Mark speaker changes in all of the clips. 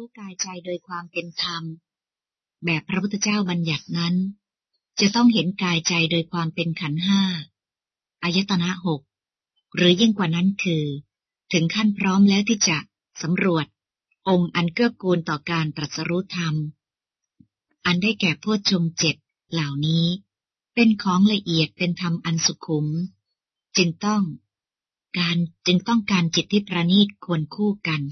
Speaker 1: รู้กายใจโดยความเป็นธรรม แบบพระพุทธเจ้าบัญญัตินั้น จะต้องเห็นกายใจโดยความเป็นขันห้าอายตนะหกหรือยิ่งกว่านั้นคือ ถึงขั้นพร้อมแล้วที่จะสำรวจ องค์อันเกื้อกูลต่อการตรัสรู้ธรรม อันได้แก่พวชงเจ็ดเหล่านี้ เป็นของละเอียดเป็นธรรมอันสุขุม จึงต้องการจึงต้องการจิตที่ประณีตควรคู่กัน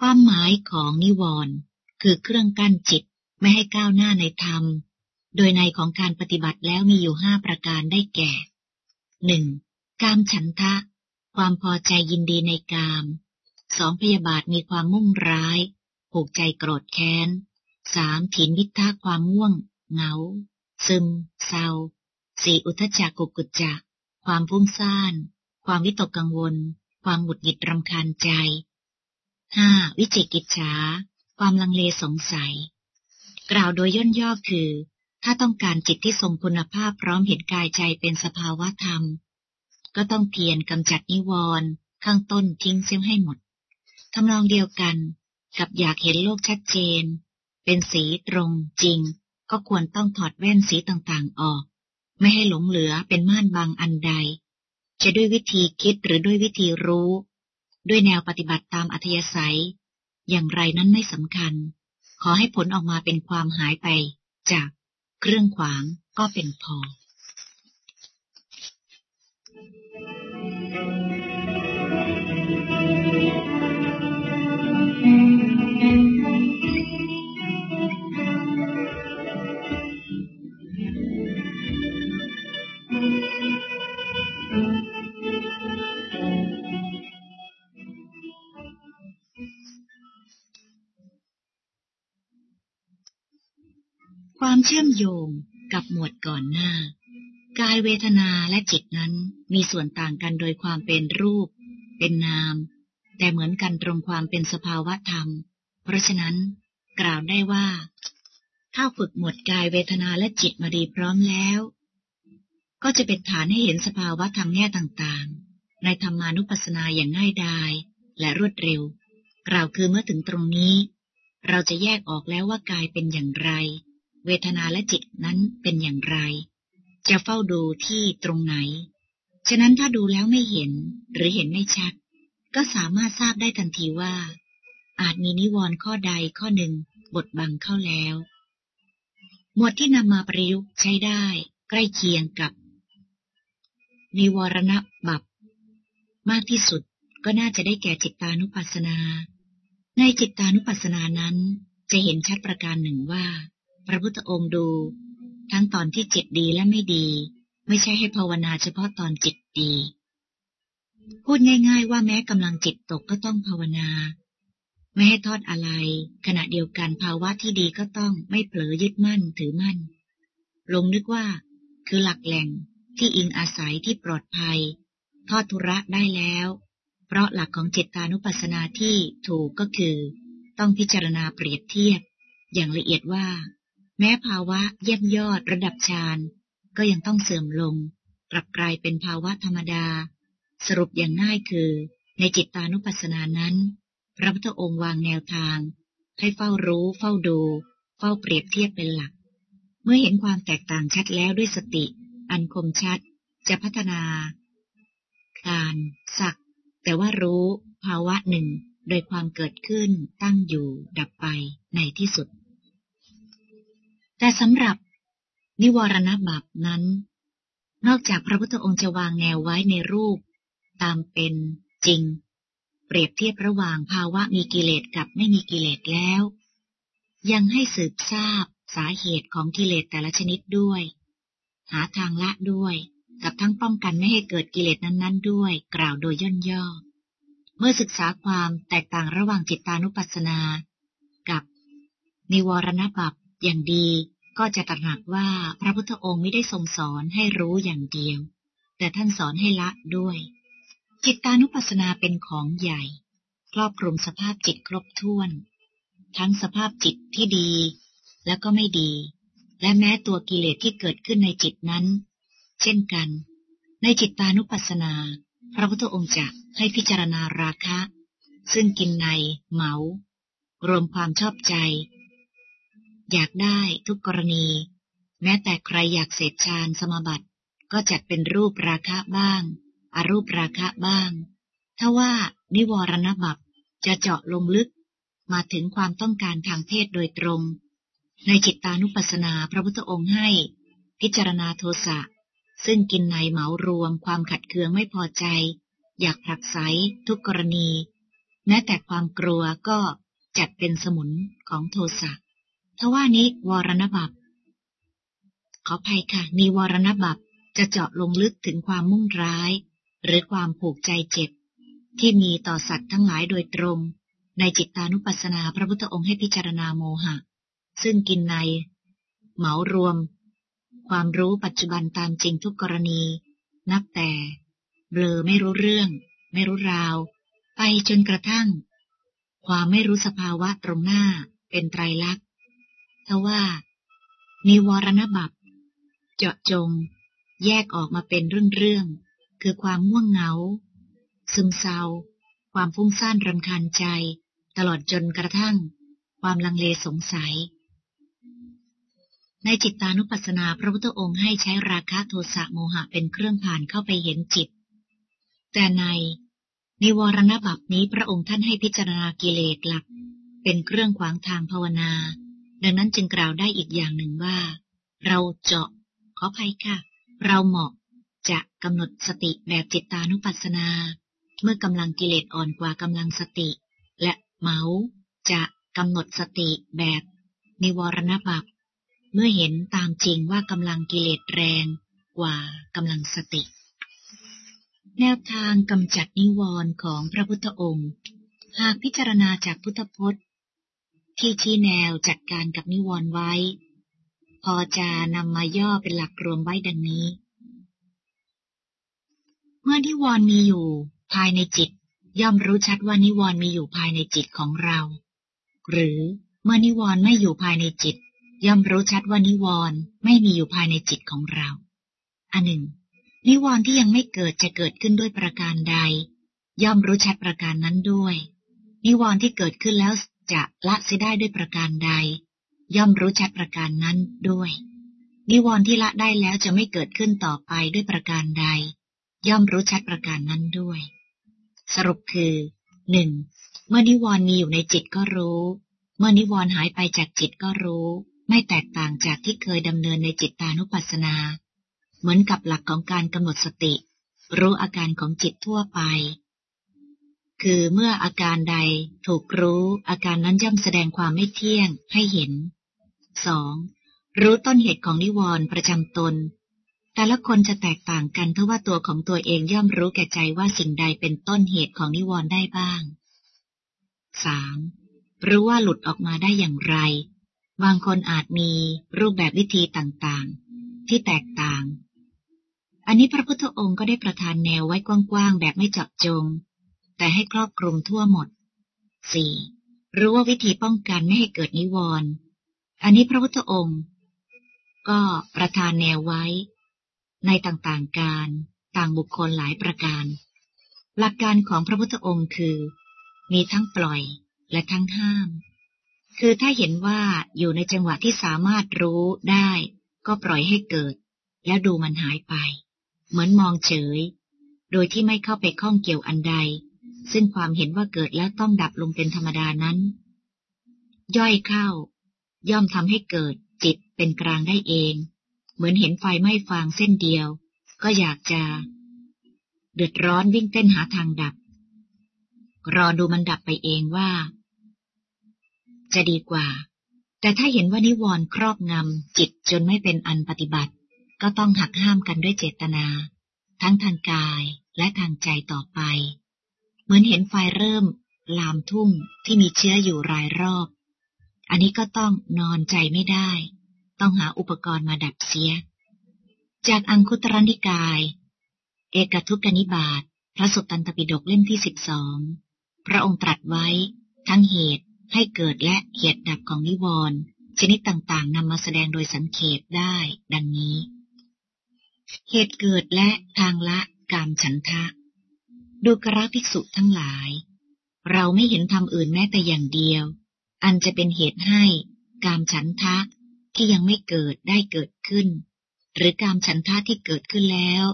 Speaker 1: ความหมายของนิวรณ์คือเครื่องกั้นจิตไม่ให้ก้าวหน้าในธรรม โดยในของการปฏิบัติแล้วมีอยู่ห้าประการได้แก่หนึ่งกามฉันทะ ความพอใจยินดีในกามสองพยาบาทมีความมุ่งร้าย ผูกใจโกรธแค้นสามถินวิทะความง่วง เหงา ซึม เศร้าสี่อุทจักกุกุจจะ ความพุ่งซ่าน ความวิตกกังวล ความหงุดหงิดรำคาญใจ ห้าวิจิกิจฉาความลังเลสงสัย กล่าวโดยย่นย่อคือ ถ้าต้องการจิตที่ทรงคุณภาพพร้อมเห็นกายใจเป็นสภาวะธรรม ก็ต้องเพียรกำจัดนิวรณ์ข้างต้นทิ้งเสียให้หมดทำนองเดียวกันกับอยากเห็นโลกชัดเจน เป็นสีตรงจริง ก็ควรต้องถอดแว่นสีต่างๆออก ไม่ให้หลงเหลือเป็นม่านบางอันใด จะด้วยวิธีคิดหรือด้วยวิธีรู้ ด้วยแนวปฏิบัติตามอัธยาศัย อย่างไรนั้นไม่สำคัญ ขอให้ผลออกมาเป็นความหายไปจากเครื่องขวางก็เป็นพอ ความเชื่อมโยงกับหมวดก่อนหน้า กายเวทนาและจิตนั้นมีส่วนต่างกันโดยความเป็นรูป เป็นนาม แต่เหมือนกันตรงความเป็นสภาวะธรรม เพราะฉะนั้น กล่าวได้ว่า ถ้าฝึกหมวดกายเวทนาและจิตมาดีพร้อมแล้ว ก็จะเป็นฐานให้เห็นสภาวะธรรมแง่ต่างๆ ในธรรมานุปัสสนาอย่างง่ายดายและรวดเร็ว กล่าวคือเมื่อถึงตรงนี้ เราจะแยกออกแล้วว่ากายเป็นอย่างไร เวทนาและจิตนั้นเป็นอย่างไร จะเฝ้าดูที่ตรงไหน ฉะนั้นถ้าดูแล้วไม่เห็นหรือเห็นไม่ชัด ก็สามารถทราบได้ทันทีว่า อาจมีนิวรณ์ข้อใดข้อหนึ่งบทบังเข้าแล้ว หมวดที่นำมาประยุกต์ใช้ได้ ใกล้เคียงกับ นิวรณบับมากที่สุดก็น่าจะได้แก่จิตตานุปัสสนา ในจิตตานุปัสสนานั้นจะเห็นชัดประการหนึ่งว่า พระพุทธองค์ดู ทั้งตอนที่จิตดีและไม่ดี ไม่ใช่ให้ภาวนาเฉพาะตอนจิตดี พูดง่าย ๆ ว่าแม้กำลังจิตตกก็ต้องภาวนา ไม่ให้ทอดอะไร ขณะเดียวกันภาวะที่ดีก็ต้องไม่เผลอยึดมั่นถือมั่น ลงนึกว่า คือหลักแหล่งที่อิงอาศัยที่ปลอดภัย ทอดทุระได้แล้ว เพราะหลักของจิตตานุปัสสนาที่ถูกก็คือ ต้องพิจารณาเปรียบเทียบ อย่างละเอียดว่า แม้ภาวะเยี่ยมยอดระดับฌานก็ยังต้องเสื่อมลง กลับกลายเป็นภาวะธรรมดา สรุปอย่างง่ายคือ ในจิตตานุปัสสนานั้น พระพุทธองค์วางแนวทาง ให้เฝ้ารู้ เฝ้าดู เฝ้าเปรียบเทียบเป็นหลัก เมื่อเห็นความแตกต่างชัดแล้วด้วยสติ อันคมชัด จะพัฒนา การสัก แต่ว่ารู้ภาวะหนึ่งโดยความเกิดขึ้นตั้งอยู่ดับไปในที่สุด แต่สำหรับนิวรณบัพนั้น นอกจากพระพุทธองค์จะวางแนวไว้ในรูป ตามเป็นจริง เปรียบเทียบระหว่างภาวะมีกิเลสกับไม่มีกิเลสแล้ว ยังให้สืบทราบสาเหตุของกิเลสแต่ละชนิดด้วย หาทางละด้วย กับทั้งป้องกันไม่ให้เกิดกิเลสนั้นๆ ด้วย กล่าวโดยย่นย่อ เมื่อศึกษาความแตกต่างระหว่างจิตตานุปัสสนา กับนิวรณบัพ อย่างดีก็จะตระหนักว่าพระพุทธองค์ไม่ได้ทรงสอนให้รู้อย่างเดียว แต่ท่านสอนให้ละด้วย จิตตานุปัสสนาเป็นของใหญ่ ครอบคลุมสภาพจิตครบถ้วน ทั้งสภาพจิตที่ดี และก็ไม่ดี และแม้ตัวกิเลสที่เกิดขึ้นในจิตนั้น เช่นกัน ในจิตตานุปัสสนา พระพุทธองค์จะให้พิจารณาราคะ ซึ่งกินในเหมา รวมความชอบใจ อยากได้ทุกกรณี แม้แต่ใครอยากเสพฌานสมบัติ ก็จัดเป็นรูปราคะบ้างอรูปราคะบ้าง ถ้าว่านิวรณบัพจะเจาะลงลึกมาถึงความต้องการทางเพศโดยตรง ในจิตตานุปัสสนาพระพุทธองค์ให้ พิจารณาโทสะ ซึ่งกินในเหมารวมความขัดเคืองไม่พอใจ อยากผลักไสทุกกรณี แม้แต่ความกลัวก็จัดเป็นสมุนของโทสะ ทว่านี้วรณบัพขอภัยค่ะ มีวรณบัพจะเจาะลงลึกถึงความมุ่งร้าย หรือความผูกใจเจ็บ ที่มีต่อสัตว์ทั้งหลายโดยตรง ในจิตตานุปัสสนาพระพุทธองค์ให้พิจารณาโมหะ ซึ่งกินใน เหมารวม ความรู้ปัจจุบันตามจริงทุกกรณี นับแต่เบลอไม่รู้เรื่อง ไม่รู้ราว ไปจนกระทั่ง ความไม่รู้สภาวะตรงหน้าเป็นไตรลักษณ ทว่านิวรณบัพเจาะจง แยกออกมาเป็นเรื่องๆคือความง่วงเหงา ซึมเศร้า ความฟุ้งซ่านรำคาญใจ ตลอดจนกระทั่ง ความลังเลสงสัย ในจิตตานุปัสสนาพระพุทธองค์ให้ใช้ราคะโทสะโมหะเป็นเครื่องผ่านเข้าไปเห็นจิต แต่ในนิวรณบัพนี้พระองค์ท่านให้พิจารณากิเลสหลัก เป็นเครื่องขวางทางภาวนา ดังนั้นจึงกล่าวได้อีกอย่างหนึ่งว่า เราเจาะ ขออภัยค่ะ เราเหมาะจะกำหนดสติแบบจิตตานุปัสสนา เมื่อกำลังกิเลสอ่อนกว่ากำลังสติ และเมาจะกำหนดสติแบบนิวรณบัพเมื่อเห็นตามจริงว่ากำลังกิเลสแรงกว่ากำลังสติ แนวทางกำจัดนิวรณ์ของพระพุทธองค์ หากพิจารณาจากพุทธพจน์ ที่ชี้แนวจัดการกับนิวรณ์ไว้ พอจะนำมาย่อเป็นหลักรวมไว้ดังนี้ เมื่อนิวรณ์มีอยู่ภายในจิต ย่อมรู้ชัดว่านิวรณ์มีอยู่ภายในจิตของเรา หรือเมื่อนิวรณ์ไม่อยู่ภายในจิต ย่อมรู้ชัดว่านิวรณ์ไม่มีอยู่ภายในจิตของเรา อันหนึ่ง นิวรณ์ที่ยังไม่เกิดจะเกิดขึ้นด้วยประการใด ย่อมรู้ชัดประการนั้นด้วย นิวรณ์ที่เกิดขึ้นแล้ว จะละเสียได้ด้วยประการใด ย่อมรู้ชัดประการนั้นด้วย นิวรณ์ที่ละได้แล้วจะไม่เกิดขึ้นต่อไปด้วยประการใด ย่อมรู้ชัดประการนั้นด้วย สรุปคือหนึ่งเมื่อนิวรณ์มีอยู่ในจิตก็รู้ เมื่อนิวรณ์หายไปจากจิตก็รู้ ไม่แตกต่างจากที่เคยดำเนินในจิตตานุปัสสนา เหมือนกับหลักของการกำหนดสติ รู้อาการของจิตทั่วไป คือเมื่ออาการใดถูกรู้อาการนั้นย่อมแสดงความไม่เที่ยงให้เห็น 2. รู้ต้นเหตุของนิวรณ์ประจำตน แต่ละคนจะแตกต่างกันเพราะว่าตัวของตัวเองย่อมรู้แก่ใจว่าสิ่งใดเป็นต้นเหตุของนิวรณ์ได้บ้าง 3. รู้ว่าหลุดออกมาได้อย่างไร บางคนอาจมีรูปแบบวิธีต่างๆ ที่แตกต่าง อันนี้พระพุทธองค์ก็ได้ประทานแนวไว้กว้างๆแบบไม่จับจง แต่ให้ครอบคลุมทั่วหมด 4. รู้ว่าวิธีป้องกันไม่ให้เกิดนิวรณ์อันนี้พระพุทธองค์ ก็ประทานแนวไว้ ในต่างๆการต่างบุคคลหลายประการ หลักการของพระพุทธองค์คือ มีทั้งปล่อยและทั้งห้าม คือถ้าเห็นว่าอยู่ในจังหวะที่สามารถรู้ได้ ก็ปล่อยให้เกิด แล้วดูมันหายไป เหมือนมองเฉย โดยที่ไม่เข้าไปข้องเกี่ยวอันใด ซึ่งความเห็นว่าเกิดแล้วต้องดับลงเป็นธรรมดานั้น ย่อยเข้า ย่อมทำให้เกิดจิตเป็นกลางได้เอง เหมือนเห็นไฟไหม้ฟางเส้นเดียว ก็อยากจะ เดือดร้อนวิ่งเต้นหาทางดับ รอดูมันดับไปเองว่า จะดีกว่า แต่ถ้าเห็นว่านิวรณ์ครอบงำจิตจนไม่เป็นอันปฏิบัติ ก็ต้องหักห้ามกันด้วยเจตนา ทั้งทางกายและทางใจต่อไป เหมือนเห็นไฟเริ่ม ลามทุ่งที่มีเชื้ออยู่รายรอบ อันนี้ก็ต้องนอนใจไม่ได้ ต้องหาอุปกรณ์มาดับเสีย จากอังคุตรนิกาย เอกทุกนิบาตพระสุตตันตปิฎกเล่มที่สิบสองพระองค์ตรัสไว้ทั้งเหตุให้เกิดและเหตุดับของนิวรณ์ชนิดต่างๆนำมาแสดงโดยสังเขปได้ ดังนี้ เหตุเกิดและทางละกามฉันทะ ดูกราภิกษุทั้งหลาย เราไม่เห็นทำอื่นแม้แต่อย่างเดียว อันจะเป็นเหตุให้กามฉันทะที่ยังไม่เกิดได้เกิดขึ้น หรือกามฉันทะที่เกิดขึ้นแล้ว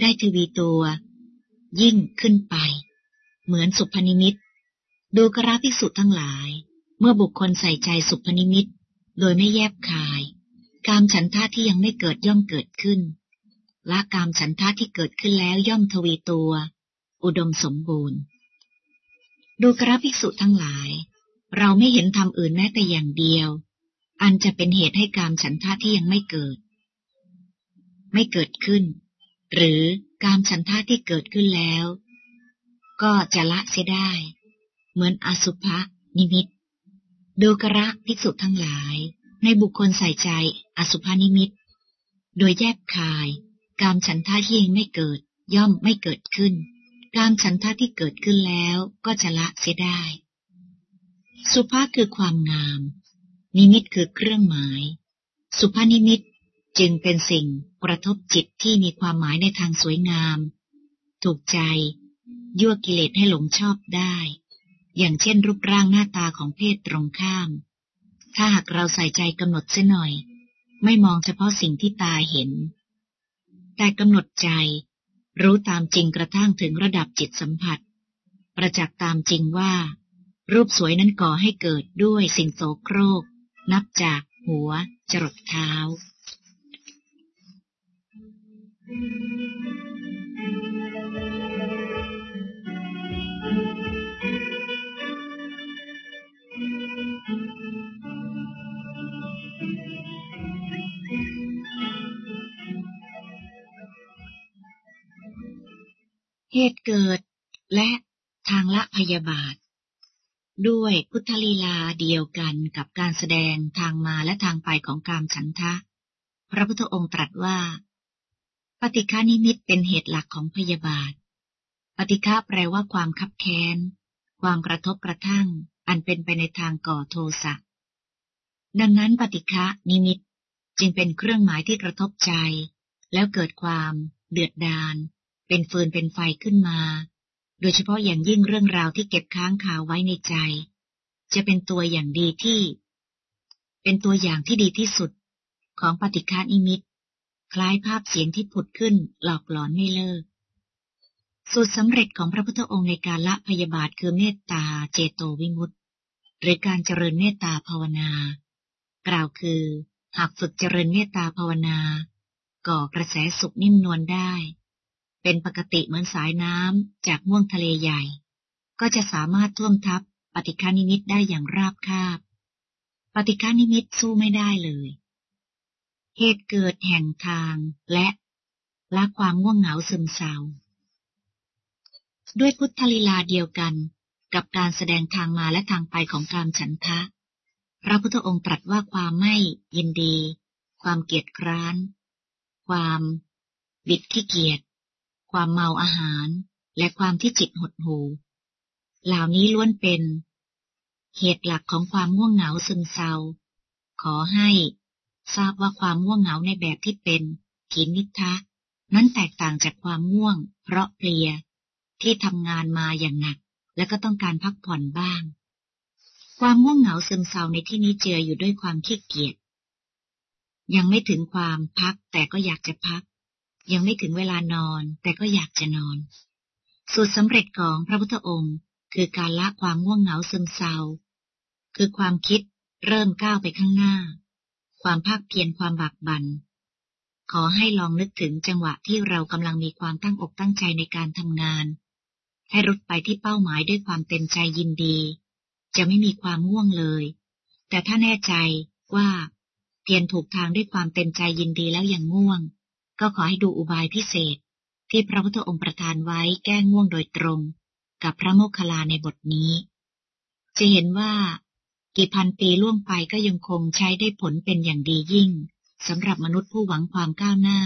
Speaker 1: ได้ทวีตัว ยิ่งขึ้นไป เหมือนสุพนิมิตดูกราภิกษุทั้งหลาย เมื่อบุคคลใส่ใจสุพนิมิต โดยไม่แยบคาย กามฉันทะที่ยังไม่เกิดย่อมเกิดขึ้น ละกามฉันทะที่เกิดขึ้นแล้วย่อมทวีตัว อุดมสมบูรณ์ ดูกราภิกษุทั้งหลาย เราไม่เห็นทำอื่นแม้แต่อย่างเดียว อันจะเป็นเหตุให้กามฉันทะที่ยังไม่เกิด ไม่เกิดขึ้น หรือกามฉันทะที่เกิดขึ้นแล้ว ก็จะละเสียได้ เหมือนอสุภะนิมิต ดูกระภิกษุทั้งหลาย ในบุคคลใส่ใจอสุภานิมิต โดยแยกคาย กามฉันทะที่ยังไม่เกิดย่อมไม่เกิดขึ้น กามฉันทะที่เกิดขึ้นแล้วก็จะละเสียได้ สุภาคือความงาม นิมิตคือเครื่องหมาย สุภานิมิตจึงเป็นสิ่งกระทบจิตที่มีความหมายในทางสวยงาม ถูกใจ ยั่วกิเลสให้หลงชอบได้ อย่างเช่นรูปร่างหน้าตาของเพศตรงข้าม ถ้าหากเราใส่ใจกำหนดเสียหน่อย ไม่มองเฉพาะสิ่งที่ตาเห็น แต่กำหนดใจ รู้ตามจริงกระทั่งถึงระดับจิตสัมผัส ประจักษ์ตามจริงว่า รูปสวยนั้นก่อให้เกิดด้วยสิ่งโสโครก นับจากหัวจรดเท้า เหตุเกิดและทางละพยาบาท ด้วยพุทธลีลาเดียวกันกับการแสดงทางมาและทางไปของกามฉันทะ พระพุทธองค์ตรัสว่า ปฏิฆานิมิตเป็นเหตุหลักของพยาบาท ปฏิฆาแปลว่าความคับแค้น ความกระทบกระทั่ง อันเป็นไปในทางก่อโทสะดังนั้นปฏิฆะนิมิตจึงเป็นเครื่องหมายที่กระทบใจ แล้วเกิดความเดือดดาล เป็นฟืนเป็นไฟขึ้นมา โดยเฉพาะอย่างยิ่งเรื่องราวที่เก็บค้างคาไว้ในใจ จะเป็นตัวอย่างดีที่ เป็นตัวอย่างที่ดีที่สุด ของปฏิฆานิมิต คล้ายภาพเสียงที่ผุดขึ้นหลอกหลอนไม่เลิก สูตรสำเร็จของพระพุทธองค์ในการละพยาบาทคือเมตตาเจโตวิมุตติ หรือการเจริญเมตตาภาวนา กล่าวคือ หากฝึกเจริญเมตตาภาวนา ก่อกระแสสุขนิ่มนวลได้ เป็นปกติเหมือนสายน้ำจากม่วงทะเลใหญ่ ก็จะสามารถท่วมทับปฏิฆานิมิตได้อย่างราบคาบ ปฏิฆานิมิตสู้ไม่ได้เลย เหตุเกิดแห่งทางและละความง่วงเหงาซึมเศร้า ด้วยพุทธลีลาเดียวกันกับการแสดงทางมาและทางไปของการฉันทะ พระพุทธองค์ตรัสว่าความไม่ยินดี ความเกียจคร้าน ความบิดขี้เกียจ ความเมาอาหาร และความที่จิตหดหูเหล่านี้ล้วนเป็น เหตุหลักของความง่วงเหงาซึมเศร้า ขอให้ทราบว่าความง่วงเหงาในแบบที่เป็นขีนิทะนั้นแตกต่างจากความง่วง เพราะเพลีย ที่ทำงานมาอย่างหนัก และก็ต้องการพักผ่อนบ้าง ความง่วงเหงาซึมเศร้าในที่นี้เจืออยู่ด้วยความขี้เกียจยังไม่ถึงความพักแต่ก็อยากจะพัก ยังไม่ถึงเวลานอน แต่ก็อยากจะนอน สูตรสำเร็จของพระพุทธองค์ คือการละความง่วงเหงาซึมเศร้า คือความคิดเริ่มก้าวไปข้างหน้า ความภาคเพียรความบากบัน่นขอให้ลองนึกถึงจังหวะที่เรากำลังมีความตั้งอกตั้งใจในการทำงาน ให้รุดไปที่เป้าหมายด้วยความเต็มใจยินดี จะไม่มีความง่วงเลย แต่ถ้าแน่ใจว่าเพียรถูกทางด้วยความเต็มใจยินดีแล้วยังง่วง ก็ขอให้ดูอุบายพิเศษ ที่พระพุทธองค์ประทานไว้แก้ง่วงโดยตรง กับพระโมคคัลลาในบทนี้ จะเห็นว่ากี่พันปีล่วงไปก็ยังคงใช้ได้ผลเป็นอย่างดียิ่งสำหรับมนุษย์ผู้หวังความก้าวหน้า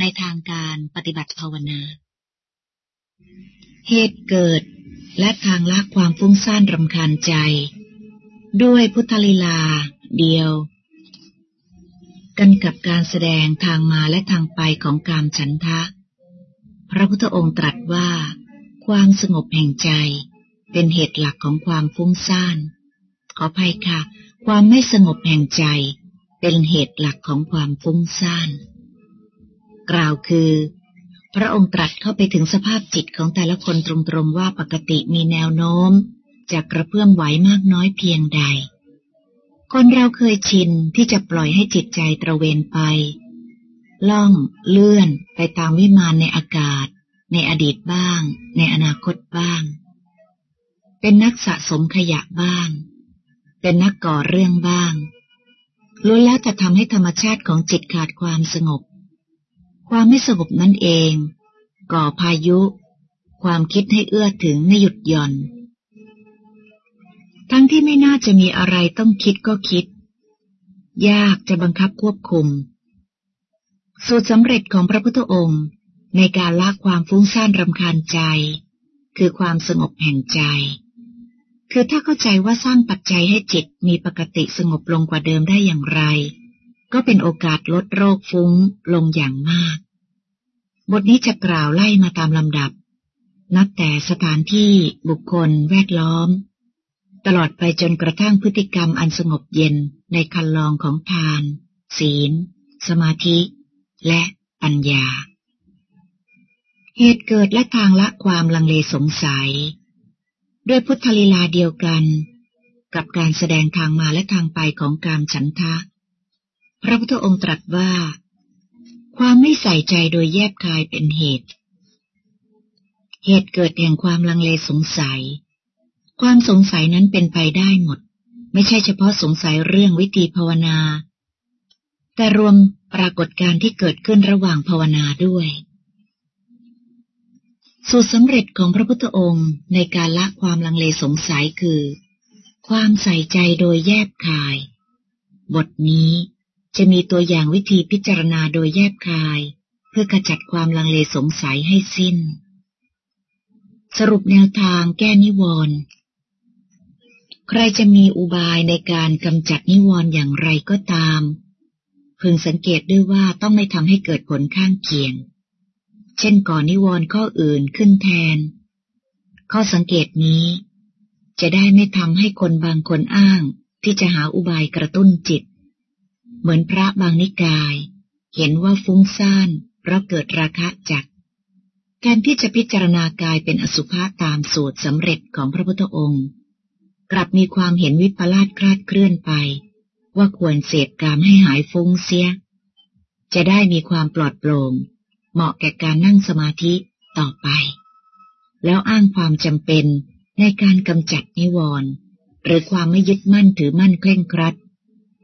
Speaker 1: ในทางการปฏิบัติภาวนา เหตุเกิดและทางละความฟุ้งซ่านรำคาญใจ ด้วยพุทธลีลา เดียว กันกับการแสดงทางมาและทางไปของกามฉันทะ พระพุทธองค์ตรัสว่า ความสงบแห่งใจ เป็นเหตุหลักของความฟุ้งซ่านขออภัยค่ะ ความไม่สงบแห่งใจ เป็นเหตุหลักของความฟุ้งซ่าน กล่าวคือ พระองค์ตรัสเข้าไปถึงสภาพจิตของแต่ละคนตรงๆว่าปกติมีแนวโน้มจะกระเพื่อมไหวมากน้อยเพียงใด คนเราเคยชินที่จะปล่อยให้จิตใจตระเวนไป ล่องเลื่อนไปตามวิมานในอากาศ ในอดีตบ้าง ในอนาคตบ้าง เป็นนักสะสมขยะบ้าง เป็นนักก่อเรื่องบ้างล้วนแล้วจะทำให้ธรรมชาติของจิตขาดความสงบ ความไม่สงบนั่นเอง ก่อพายุ ความคิดให้เอื้อถึงไม่หยุดหย่อน ทั้งที่ไม่น่าจะมีอะไรต้องคิดก็คิด ยากจะบังคับควบคุม สูตรสำเร็จของพระพุทธองค์ในการละความฟุ้งซ่านรำคาญใจ คือความสงบแห่งใจ คือถ้าเข้าใจว่าสร้างปัจจัยให้จิตมีปกติสงบลงกว่าเดิมได้อย่างไร ก็เป็นโอกาสลดโรคฟุ้งลงอย่างมาก บทนี้จะกล่าวไล่มาตามลำดับ นับแต่สถานที่บุคคลแวดล้อม ตลอดไปจนกระทั่งพฤติกรรมอันสงบเย็นในคันลองของทาน ศีล สมาธิ และปัญญา เหตุเกิดและทางละความลังเลสงสัย ด้วยพุทธลีลาเดียวกัน กับการแสดงทางมาและทางไปของการฉันทะ พระพุทธองค์ตรัสว่า ความไม่ใส่ใจโดยแยบคายเป็นเหตุ เหตุเกิดแห่งความลังเลสงสัย ความสงสัยนั้นเป็นไปได้หมด ไม่ใช่เฉพาะสงสัยเรื่องวิธีภาวนา แต่รวมปรากฏการที่เกิดขึ้นระหว่างภาวนาด้วย สูตรสำเร็จของพระพุทธองค์ในการละความลังเลสงสัยคือ ความใส่ใจโดยแยบคาย บทนี้จะมีตัวอย่างวิธีพิจารณาโดยแยบคาย เพื่อขจัดความลังเลสงสัยให้สิ้น สรุปแนวทางแก้นิวรณ์ ใครจะมีอุบายในการกำจัดนิวรณ์อย่างไรก็ตาม พึงสังเกตด้วยว่าต้องไม่ทำให้เกิดผลข้างเคียง เช่นก่อนนิวรณ์ข้ออื่นขึ้นแทน ข้อสังเกตนี้ จะได้ไม่ทำให้คนบางคนอ้างที่จะหาอุบายกระตุ้นจิต เหมือนพระบางนิกาย เห็นว่าฟุ้งซ่านเพราะเกิดราคะจักแทนที่จะพิจารณากายเป็นอสุภะตามสูตรสำเร็จของพระพุทธองค์ กลับมีความเห็นวิปลาสคลาดเคลื่อนไป ว่าควรเสพกามให้หายฟุ้งเสีย จะได้มีความปลอดโปร่ง เหมาะแก่การนั่งสมาธิต่อไป แล้วอ้างความจำเป็นในการกำจัดนิวรณ์หรือความไม่ยึดมั่นถือมั่นเคร่งครัด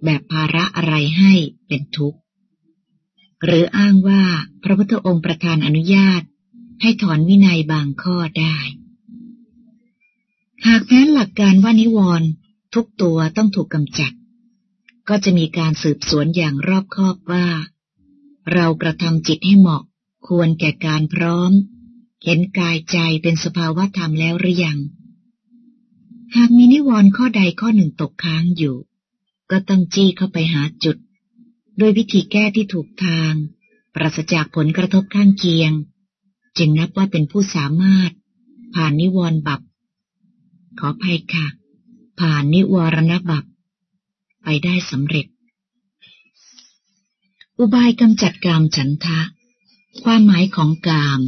Speaker 1: แบบภาระอะไรให้เป็นทุกข์ หรืออ้างว่าพระพุทธองค์ประทานอนุญาตให้ถอนวินัยบางข้อได้ หากแม้หลักการว่านิวรณ์ทุกตัวต้องถูกกำจัด ก็จะมีการสืบสวนอย่างรอบคอบว่า เรากระทำจิตให้เหมาะ ควรแก่การพร้อม เห็นกายใจเป็นสภาวะธรรมแล้วหรือยัง หากมีนิวรณ์ข้อใดข้อหนึ่งตกค้างอยู่ ก็ต้องจี้เข้าไปหาจุดโดยวิธีแก้ที่ถูกทาง ปราศจากผลกระทบข้างเคียง จึงนับว่าเป็นผู้สามารถ ผ่านนิวรณ์บับ ขอภัยค่ะ ผ่านนิวรณบัพไปได้สำเร็จ อุบายกำจัดกามฉันทะ ความหมายของกาม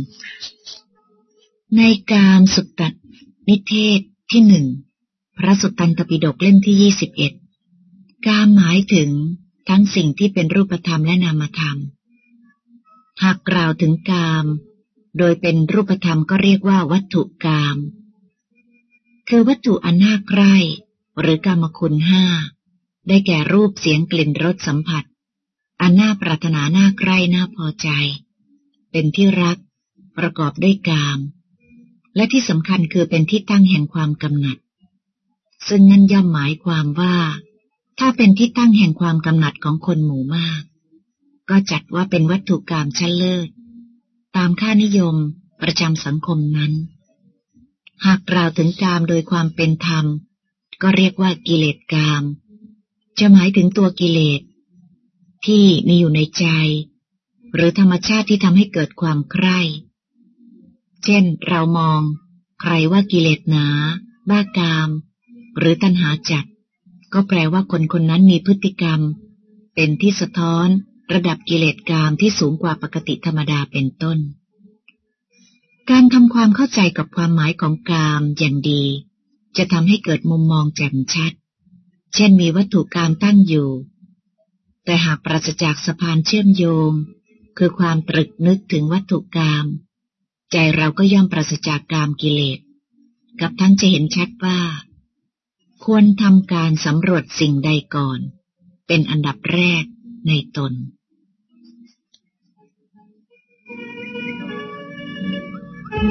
Speaker 1: ในกามสุตตนิเทศที่หนึ่งพระสุตตันตปิฎกเล่มที่ยี่สิบเอ็ดกามหมายถึงทั้งสิ่งที่เป็นรูปธรรมและนามธรรม หากกล่าวถึงกาม โดยเป็นรูปธรรมก็เรียกว่าวัตถุกาม คือวัตถุอันน่าใคร่หรือกรรมคุณห้า ได้แก่รูปเสียงกลิ่นรสสัมผัส อันน่าปรารถนาน่าใคร่น่าพอใจ เป็นที่รัก ประกอบด้วยกาม และที่สำคัญคือเป็นที่ตั้งแห่งความกำหนัด ซึ่งนั่นย่อมหมายความว่า ถ้าเป็นที่ตั้งแห่งความกำหนัดของคนหมู่มาก ก็จัดว่าเป็นวัตถุกรรมชั้นเลิศ ตามค่านิยมประจำสังคมนั้น หากกล่าวถึงกามโดยความเป็นธรรม ก็เรียกว่ากิเลสกาม จะหมายถึงตัวกิเลส ที่มีอยู่ในใจ หรือธรรมชาติที่ทำให้เกิดความใคร่ เช่น เรามอง ใครว่ากิเลสหนา บ้ากาม หรือตัณหาจัด ก็แปลว่าคนคนนั้นมีพฤติกรรม เป็นที่สะท้อนระดับกิเลสกามที่สูงกว่าปกติธรรมดาเป็นต้น การทำความเข้าใจกับความหมายของกามอย่างดี จะทำให้เกิดมุมมองแจ่มชัด เช่นมีวัตถุกามตั้งอยู่ แต่หากปราศจากสะพานเชื่อมโยง คือความตรึกนึกถึงวัตถุกาม ใจเราก็ย่อมปราศจากกามกิเลส กับทั้งจะเห็นชัดว่า ควรทำการสำรวจสิ่งใดก่อน เป็นอันดับแรกในตน ย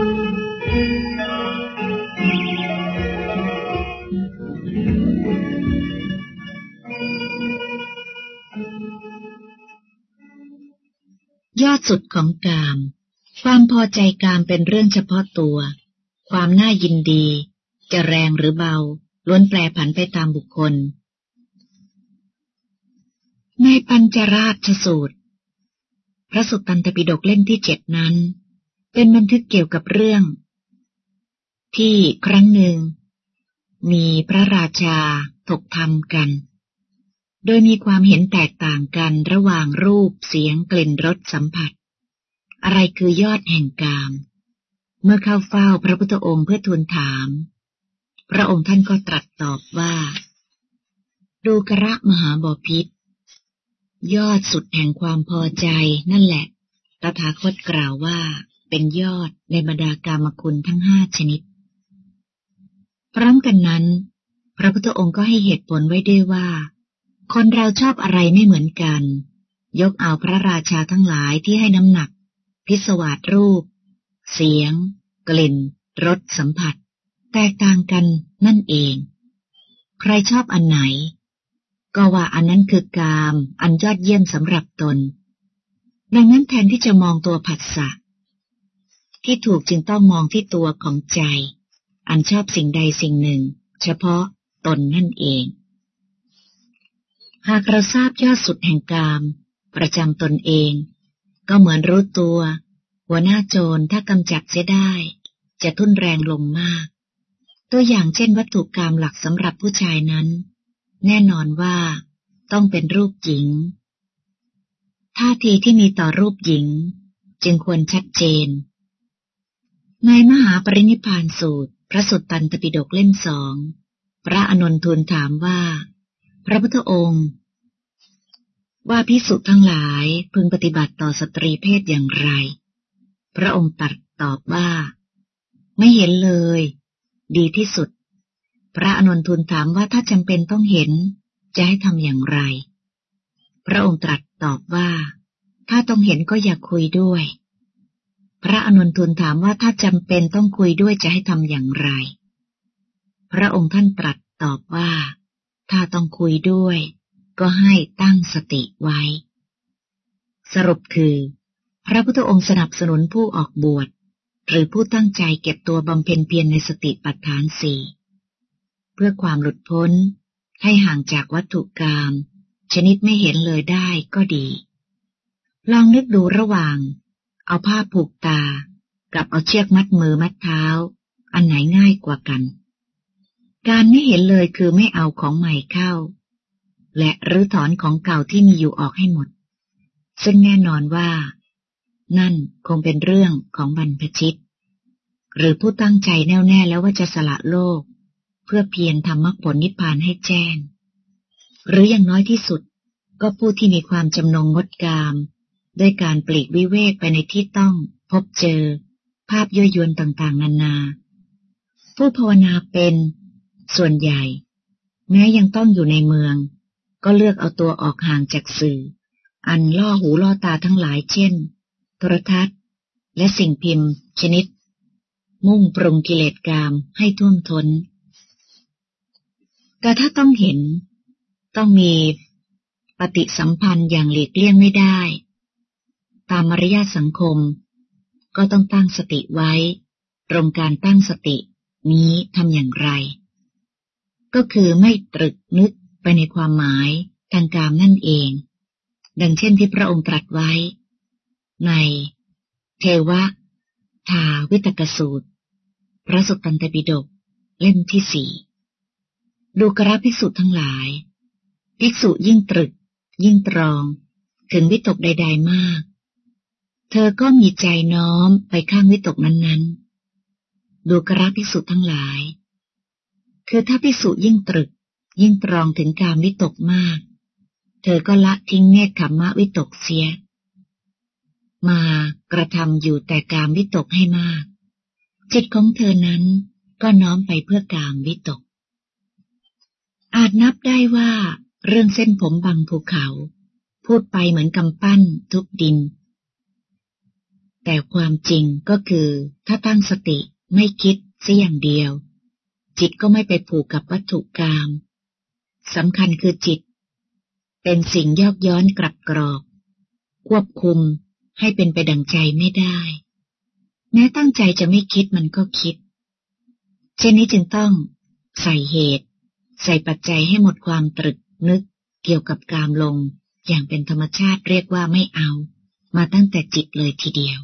Speaker 1: อดสุดของกาม ความพอใจกามเป็นเรื่องเฉพาะตัว ความน่ายินดี จะแรงหรือเบา ล้วนแปรผันไปตามบุคคล ในปัญจราชสูตร พระสุตตันตปิฎกเล่มที่เจ็ดนั้น เป็นบันทึกเกี่ยวกับเรื่อง ที่ครั้งหนึ่ง มีพระราชาถกทำกัน โดยมีความเห็นแตกต่างกันระหว่างรูปเสียงกลิ่นรสสัมผัส อะไรคือยอดแห่งกาม เมื่อเข้าเฝ้าพระพุทธองค์เพื่อทูลถาม พระองค์ท่านก็ตรัสตอบว่า ดูกระมหาบอพิษยอดสุดแห่งความพอใจนั่นแหละ ตถาคตกล่าวว่า เป็นยอดในบรรดากามคุณทั้งห้าชนิด พร้อมกันนั้น พระพุทธองค์ก็ให้เหตุผลไว้ด้วยว่า คนเราชอบอะไรไม่เหมือนกัน ยกเอาพระราชาทั้งหลายที่ให้น้ำหนัก พิสวาสรูป เสียง กลิ่นรสสัมผัส แตกต่างกันนั่นเอง ใครชอบอันไหน ก็ว่าอันนั้นคือกาม อันยอดเยี่ยมสำหรับตน ดังนั้นแทนที่จะมองตัวผัสสะ ที่ถูกจึงต้องมองที่ตัวของใจ อันชอบสิ่งใดสิ่งหนึ่ง เฉพาะตนนั่นเอง หากเราทราบยอดสุดแห่งกาม ประจำตนเอง ก็เหมือนรู้ตัว หัวหน้าโจรถ้ากำจัดเสียได้ จะทุ่นแรงลงมาก ตัวอย่างเช่นวัตถุกรรมหลักสำหรับผู้ชายนั้น แน่นอนว่าต้องเป็นรูปหญิง ท่าทีที่มีต่อรูปหญิง จึงควรชัดเจน ในมหาปรินิพานสูตร พระสุตตันตปิฎกเล่มสอง พระอนนทูลถามว่า พระพุทธองค์ ว่าพิสุทั้งหลายพึงปฏิบัติต่อสตรีเพศอย่างไร พระองค์ตรัสตอบว่า ไม่เห็นเลย ดีที่สุด พระอนนทูลถามว่าถ้าจำเป็นต้องเห็น จะให้ทำอย่างไร พระองค์ตรัสตอบว่า ถ้าต้องเห็นก็อย่าคุยด้วย พระอนุนทูลถามว่าถ้าจำเป็นต้องคุยด้วยจะให้ทำอย่างไร พระองค์ท่านตรัสตอบว่า ถ้าต้องคุยด้วย ก็ให้ตั้งสติไว้ สรุปคือ พระพุทธองค์สนับสนุนผู้ออกบวช หรือผู้ตั้งใจเก็บตัวบำเพ็ญเพียรในสติปัฏฐานสี่เพื่อความหลุดพ้น ให้ห่างจากวัตถุกรรมชนิดไม่เห็นเลยได้ก็ดี ลองนึกดูระหว่าง เอาผ้าผูกตา กับเอาเชือกมัดมือมัดเท้า อันไหนง่ายกว่ากัน การไม่เห็นเลยคือไม่เอาของใหม่เข้า และรื้อถอนของเก่าที่มีอยู่ออกให้หมด ซึ่งแน่นอนว่า นั่นคงเป็นเรื่องของบรรพชิต หรือผู้ตั้งใจแน่วแน่แล้วว่าจะสละโลก เพื่อเพียรทำมรรคผลนิพพานให้แจ้ง หรืออย่างน้อยที่สุดก็ผู้ที่มีความจำนงงดกาม ด้วยการปลีกวิเวกไปในที่ต้องพบเจอ ภาพย่อยยวนต่างๆ นานา ผู้ภาวนาเป็นส่วนใหญ่ แม้ยังต้องอยู่ในเมือง ก็เลือกเอาตัวออกห่างจากสื่อ อันล่อหูล่อตาทั้งหลายเช่น โทรทัศน์ และสิ่งพิมพ์ ชนิด มุ่งปรุงกิเลสกามให้ท่วมทน้น แต่ถ้าต้องเห็น ต้องมีปฏิสัมพันธ์อย่างหลีกเลี่ยงไม่ได้ ตามมารยาทสังคม ก็ต้องตั้งสติไว้ ตรงการตั้งสตินี้ทำอย่างไร ก็คือไม่ตรึกนึกไปในความหมายทางการนั่นเอง ดังเช่นที่พระองค์ตรัสไว้ ใน เทวะ ทาวิตกสูตร พระสุตตันตปิฎกเล่มที่สี่ดูกราภิกษุทั้งหลาย ภิกษุยิ่งตรึก ยิ่งตรอง ถึงวิตกใด ๆมาก เธอก็มีใจน้อมไปข้างวิตกนั้นๆ ดูกราภิกษุทั้งหลาย คือถ้าภิกษุยิ่งตรึก ยิ่งตรองถึงการวิตกมาก เธอก็ละทิ้งเนคขมมะวิตกเสีย มากระทำอยู่แต่การวิตกให้มาก จิตของเธอนั้นก็น้อมไปเพื่อกามวิตก อาจนับได้ว่า เรื่องเส้นผมบังภูเขา พูดไปเหมือนกำปั้น ทุบดิน แต่ความจริงก็คือ ถ้าตั้งสติไม่คิดเสียอย่างเดียว จิตก็ไม่ไปผูกกับวัตถุกรรมสำคัญคือจิต เป็นสิ่งยอกย้อนกลับกรอก ควบคุมให้เป็นไปดังใจไม่ได้ แม้ตั้งใจจะไม่คิดมันก็คิด เช่นนี้จึงต้องใส่เหตุ ใส่ปัจจัยให้หมดความตรึกนึกเกี่ยวกับกามลง อย่างเป็นธรรมชาติเรียกว่าไม่เอา มาตั้งแต่จิตเลยทีเดียว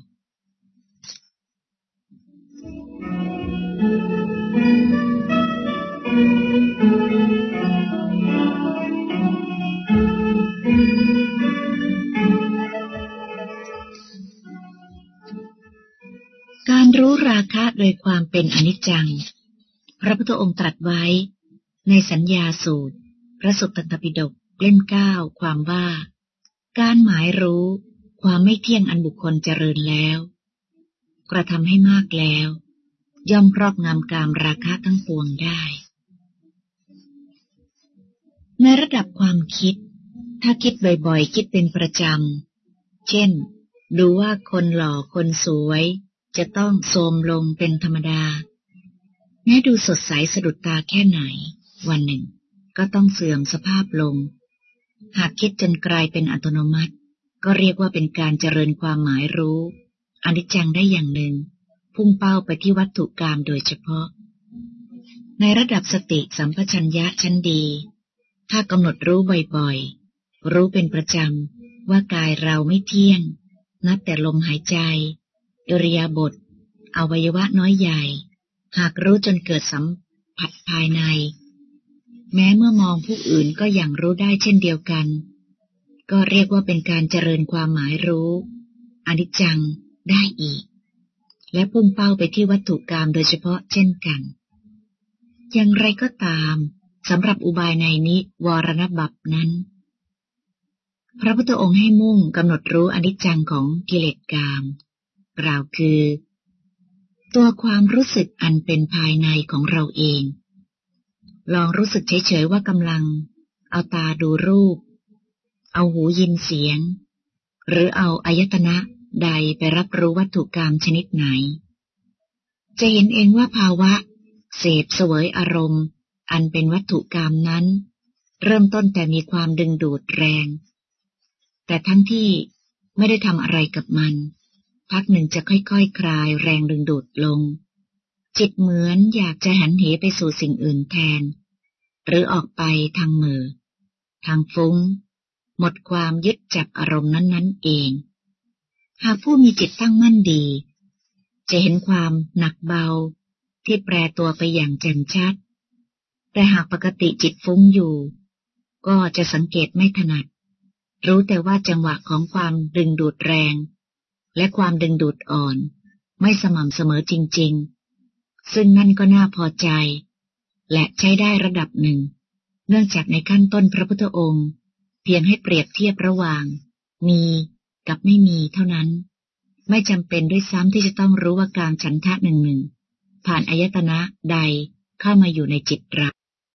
Speaker 1: การรู้ราคะโดยความเป็นอนิจจัง พระพุทธองค์ตรัสไว้ ในสัญญาสูตร พระสุตตันตปิฎกเล่มเก้าความว่า การหมายรู้ความไม่เที่ยงอันบุคคลเจริญแล้ว กระทำให้มากแล้ว ย่อมครอบงำกามราคะทั้งปวงได้ ในระดับความคิด ถ้าคิดบ่อยๆ คิดเป็นประจำ เช่น ดูว่าคนหล่อคนสวย จะต้องโทมลงเป็นธรรมดา แม้ดูสดใสสะดุดตาแค่ไหน วันหนึ่ง ก็ต้องเสื่อมสภาพลง หากคิดจนกลายเป็นอัตโนมัติ ก็เรียกว่าเป็นการเจริญความหมายรู้อนิจจังได้อย่างหนึ่ง พุ่งเป้าไปที่วัตถุกรรมโดยเฉพาะ ในระดับสติสัมปชัญญะชั้นดี ถ้ากำหนดรู้บ่อยๆ รู้เป็นประจำว่ากายเราไม่เที่ยง นับแต่ลมหายใจ อริยาบทอวัยวะน้อยใหญ่ หากรู้จนเกิดสัมผัสภายใน แม้เมื่อมองผู้อื่นก็อย่างรู้ได้เช่นเดียวกัน ก็เรียกว่าเป็นการเจริญความหมายรู้อนิจจังได้อีก และพุ่งเป้าไปที่วัตถุกรรมโดยเฉพาะเช่นกัน อย่างไรก็ตามสำหรับอุบายในนิวรณบับนั้น พระพุทธองค์ให้มุ่งกำหนดรู้อนิจจังของกิเลสกรรม กล่าวคือ ตัวความรู้สึกอันเป็นภายในของเราเอง ลองรู้สึกเฉยๆว่ากำลัง เอาตาดูรูป เอาหูยินเสียง หรือเอาอายตนะใดไปรับรู้วัตถุกรรมชนิดไหน จะเห็นเองว่าภาวะ เสพเสวยอารมณ์ อันเป็นวัตถุกรรมนั้น เริ่มต้นแต่มีความดึงดูดแรง แต่ทั้งที่ไม่ได้ทำอะไรกับมัน พักหนึ่งจะค่อยๆคคลายแรงดึงดูดลง จิตเหมือนอยากจะหันเหไปสู่สิ่งอื่นแทน หรือออกไปทางมือ ทางฟุง้ง หมดความยึดจับอารมณ์นั้นๆเอง หากผู้มีจิตตั้งมั่นดี จะเห็นความหนักเบาที่แปรตัวไปอย่างแจ่มชัด แต่หากปกติจิตฟุ้งอยู่ ก็จะสังเกตไม่ถนัด รู้แต่ว่าจังหวะของความดึงดูดแรง และความดึงดูดอ่อน ไม่สม่ำเสมอจริง ๆ ซึ่งนั่นก็น่าพอใจ และใช้ได้ระดับหนึ่ง เนื่องจากในขั้นต้นพระพุทธองค์ เพียงให้เปรียบเทียบระหว่าง มีกับไม่มีเท่านั้น ไม่จำเป็นด้วยซ้ำที่จะต้องรู้ว่าการฉันทะหนึ่งหนึ่งผ่านอายตนะใดเข้ามาอยู่ในจิตเรา